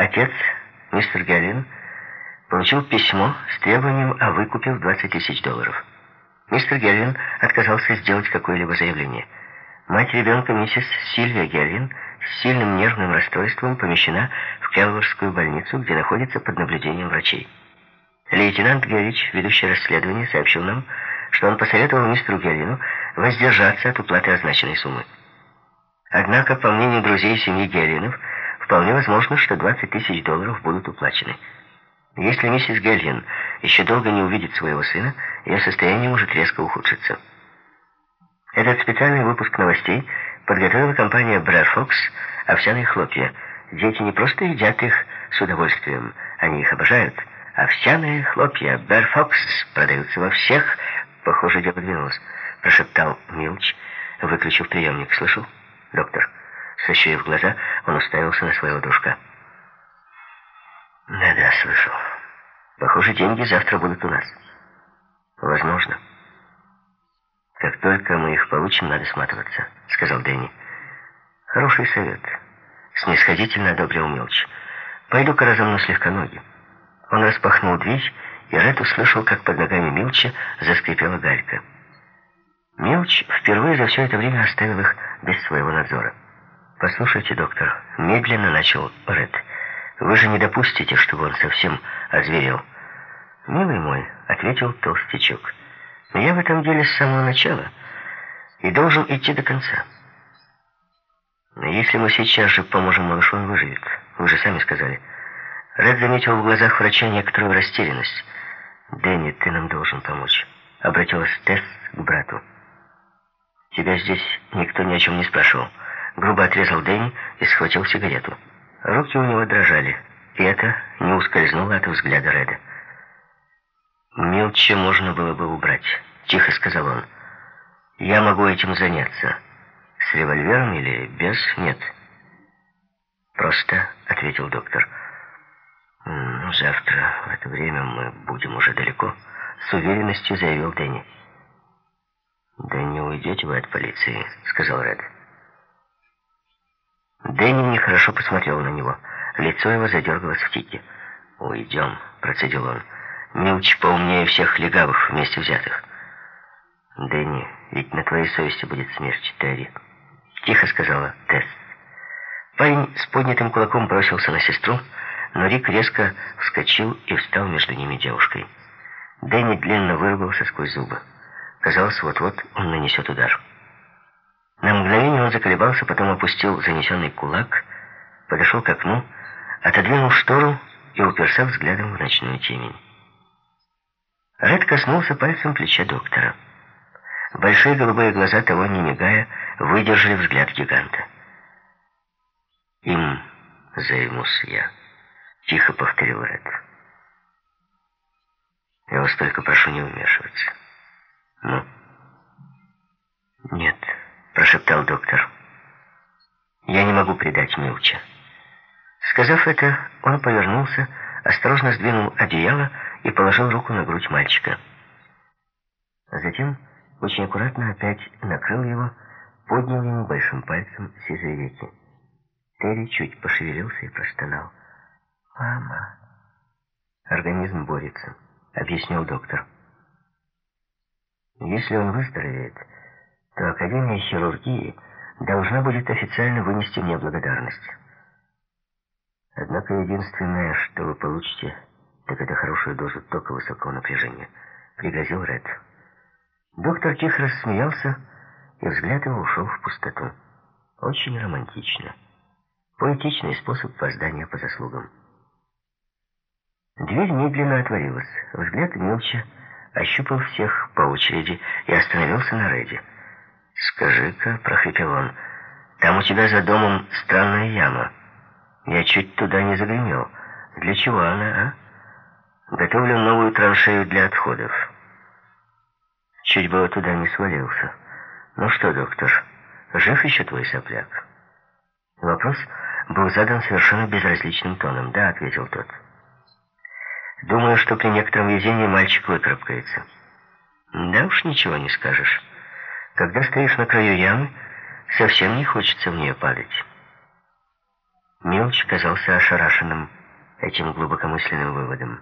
Отец, мистер Геллин, получил письмо с требованием о выкупе в 20 тысяч долларов. Мистер Геллин отказался сделать какое-либо заявление. Мать ребенка, миссис Сильвия Геллин, с сильным нервным расстройством помещена в Келворскую больницу, где находится под наблюдением врачей. Лейтенант Геррич, ведущий расследование, сообщил нам, что он посоветовал мистеру Геллину воздержаться от уплаты означенной суммы. Однако, по мнению друзей семьи Геллинов, вполне возможно, что 20 тысяч долларов будут уплачены. Если миссис Геллин еще долго не увидит своего сына, ее состояние может резко ухудшиться. Этот специальный выпуск новостей подготовила компания Брэр Фокс овсяные хлопья. Дети не просто едят их с удовольствием, они их обожают. Овсяные хлопья Брэр Фокс продаются во всех... Похоже, дело двинулось, прошептал Милч, выключив приемник. Слышал? доктор?» Сощурив глаза, он уставился на своего дружка. «Да-да, слышал. Похоже, деньги завтра будут у нас. Возможно. Как только мы их получим, надо сматываться», — сказал Дэнни. «Хороший совет». Снисходительно одобрил Милч. «Пойду-ка разомну слегка ноги». Он распахнул дверь, и Ред услышал, как под ногами Милча заскрипела галька. Милч впервые за все это время оставил их без своего надзора. «Послушайте, доктор», — медленно начал Ред, — «вы же не допустите, чтобы он совсем озверел». «Милый мой», — ответил толстячок, — «я в этом деле с самого начала и должен идти до конца». «Если мы сейчас же поможем малышу, он выживет. Вы же сами сказали». Ред заметил в глазах врача некоторую растерянность. «Дэнни, ты нам должен помочь», — обратилась Тесс к брату. Тебя здесь никто ни о чем не спрашивал. Грубо отрезал Дэнни и схватил сигарету. Руки у него дрожали, и это не ускользнуло от взгляда Реда. «Мелче можно было бы убрать», — тихо сказал он. «Я могу этим заняться. С револьвером или без? Нет». «Просто», — ответил доктор. «Ну, завтра в это время мы будем уже далеко», — с уверенностью заявил Дэнни. «Да не уйдете вы от полиции», — сказал Ред. Дэнни нехорошо посмотрел на него. Лицо его задергалось в тике. «Уйдем», — процедил он. «Милч поумнее всех легавых вместе взятых». «Дэнни, ведь на твоей совести будет смерть, Терри», — тихо сказала Тесс. Парень с поднятым кулаком бросился на сестру, но Рик резко вскочил и встал между ними девушкой. Дэнни длинно выругался сквозь зубы. Казалось, вот-вот он нанесет удар. На мгновение он заколебался, потом опустил занесенный кулак, подошел к окну, отодвинул штору и уперся взглядом в ночную темень. Ред коснулся пальцем плеча доктора. Большие голубые глаза того, не мигая, выдержали взгляд гиганта. «Им займусь я», — тихо повторил Ред. «Я вас только прошу не вмешиваться». «Ну?» «Нет», — прошептал доктор. «Я не могу предать Милча». Сказав это, он повернулся, осторожно сдвинул одеяло и положил руку на грудь мальчика. Затем очень аккуратно опять накрыл его, поднял ему большим пальцем сизые веки. Терри чуть пошевелился и простонал. «Мама!» «Организм борется», — объяснил доктор. Если он выздоровеет, то Академия хирургии должна будет официально вынести мне благодарность. Однако единственное, что вы получите, так это хорошую дозу тока высокого напряжения, пригрозил Ред. Доктор тихо рассмеялся, и взгляд его ушел в пустоту. Очень романтично. Поэтичный способ воздания по заслугам. Дверь медленно отворилась. Взгляд Милча ощупал всех по очереди и остановился на Реди. «Скажи-ка», — прохрипел он, — «там у тебя за домом странная яма. Я чуть туда не загремел. Для чего она, а? Готовлю новую траншею для отходов». Чуть было туда не свалился. «Ну что, доктор, жив еще твой сопляк?» Вопрос был задан совершенно безразличным тоном. «Да», — ответил тот. Думаю, что при некотором везении мальчик выкарабкается. Да уж ничего не скажешь. Когда стоишь на краю ямы, совсем не хочется в нее падать. Милч казался ошарашенным этим глубокомысленным выводом.